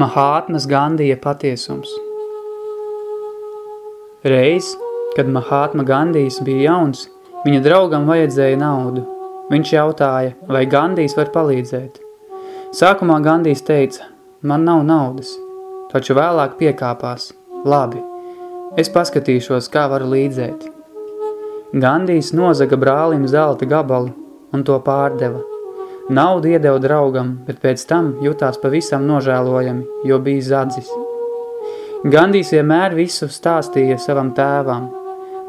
Mahātmas Gandija patiesums Reiz, kad Mahātma Gandijs bija jauns, viņa draugam vajadzēja naudu. Viņš jautāja, vai Gandijs var palīdzēt. Sākumā Gandijs teica, man nav naudas, taču vēlāk piekāpās. Labi, es paskatīšos, kā varu līdzēt. Gandijs nozaga brālim zelta gabalu un to pārdeva. Naudu iedeva draugam, bet pēc tam jutās pavisam nožēlojami, jo bija zadzis. Gandijs vienmēr visu stāstīja savam tēvam.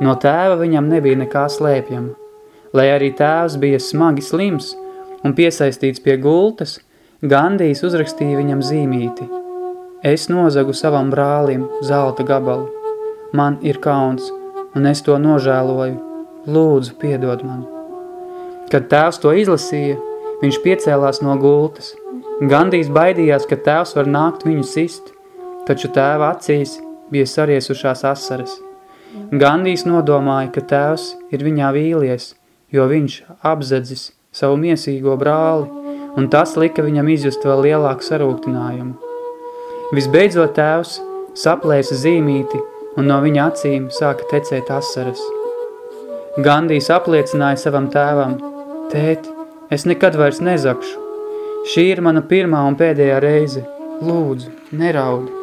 No tēva viņam nebija nekā slēpjama. Lai arī tēvs bija smagi slims un piesaistīts pie gultas, Gandijs uzrakstīja viņam zīmīti. Es nozagu savam brālim zelta gabalu. Man ir kauns, un es to nožēloju. Lūdzu, piedod man. Kad tēvs to izlasīja, viņš piecēlās no gultas. Gandijs baidījās, ka tēvs var nākt viņu sist, taču tēva acīs bija sariesušās asaras. Gandijs nodomāja, ka tēvs ir viņā vīlies, jo viņš apzedzis savu miesīgo brāli, un tas lika viņam izjust vēl lielāku sarūktinājumu. Visbeidzot tēvs saplēsa zīmīti, un no viņa acīm sāka tecēt asaras. Gandijs apliecināja savam tēvam, tēt, es nekad vairs nezakšu. Šī ir mana pirmā un pēdējā reize. Lūdzu, neraudi.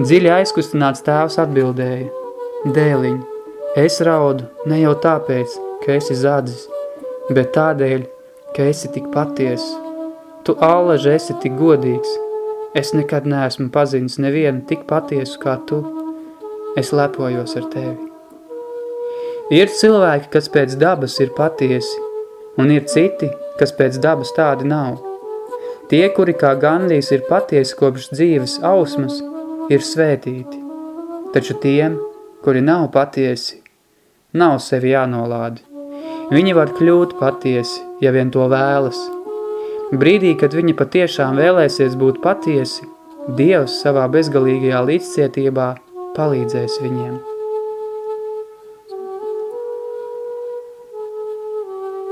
Dziļi aizkustināts tēvs atbildēja, dēliņ, es raudu ne jau tāpēc, ka esi zadzis, bet tādēļ, ka esi tik paties. Tu allaži esi tik godīgs. Es nekad neesmu pazinis nevienu tik patiesu kā tu. Es lepojos ar tevi. Ir cilvēki, kas pēc dabas ir patiesi, un ir citi, kas pēc dabas tādi nav. Tie, kuri kā Gandijs ir patiesi kopš dzīves ausmas, ir svētīti. Taču tiem, kuri nav patiesi, nav sevi jānolādi. Viņi var kļūt patiesi, ja vien to vēlas. Brīdī, kad viņi patiešām vēlēsies būt patiesi, Dievs savā bezgalīgajā līdzcietībā palīdzēs viņiem.